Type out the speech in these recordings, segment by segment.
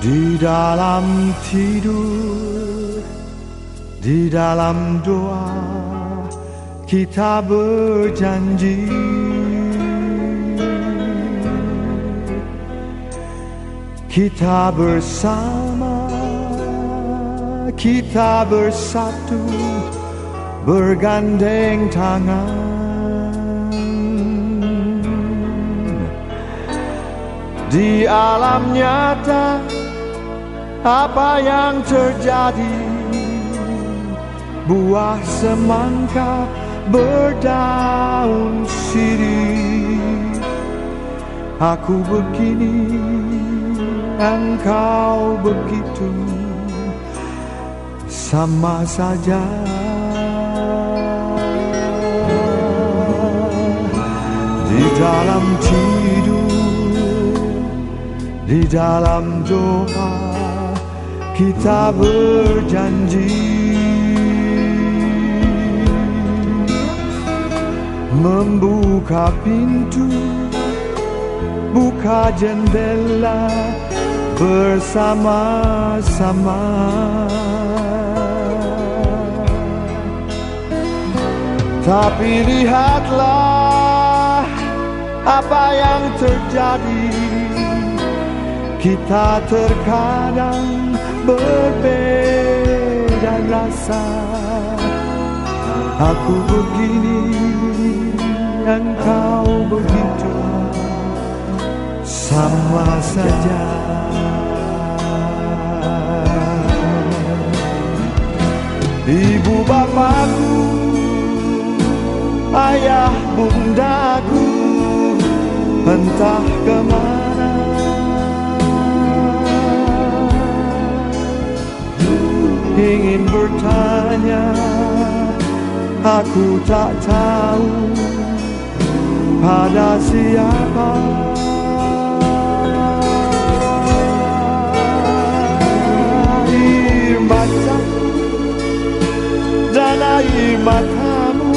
Di dalam tidur, di dalam doa, kita berjanji. Kita bersama, kita bersatu, bergandeng tangan. Di alam nyata, apa yang terjadi? Buah semangka berdaun sirih. Aku begini, engkau begitu. Sama saja. Di dalam tidur, di dalam doa kita berjanji membuka pintu, buka jendela bersama-sama. Tapi lihatlah apa yang terjadi. Kita terkadang berbeda rasa. Aku begini, engkau begitu. Sama saja. Ibu bapakku, ayah bundaku Entah ke mana ingin bertanya Aku tak tahu pada siapa. Air mataku dan air matamu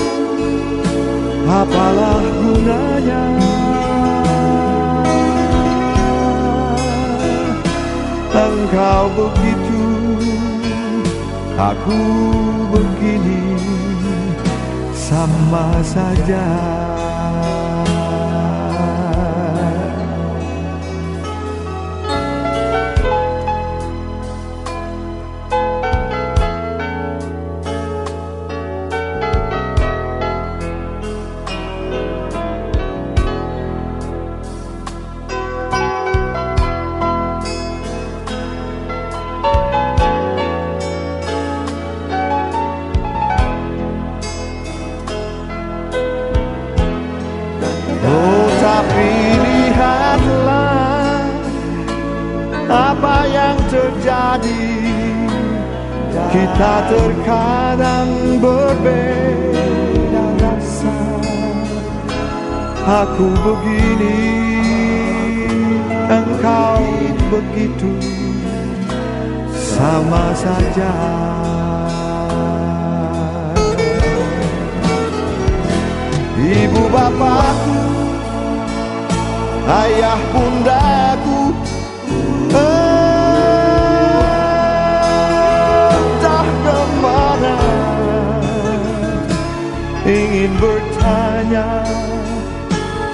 Apalah gunanya? Engkau begitu Aku begini sama saja terjadi. Kita terkadang berbeda rasa. Aku begini, engkau begitu. Sama saja. Ibu bapakku Ayah bundaku Ingin bertanya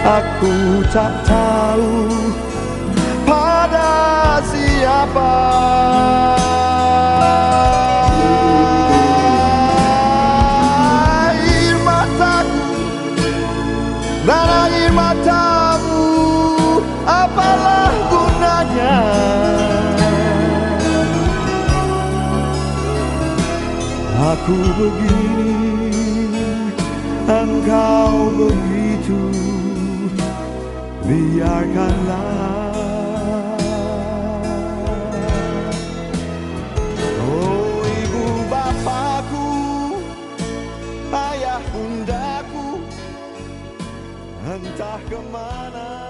Aku tak tahu Pada siapa. Air mataku dan air matamu apalah gunanya? Aku begini engkau begitu biarkanlah. Oh ibu bapakku ayah bundaku entah ke mana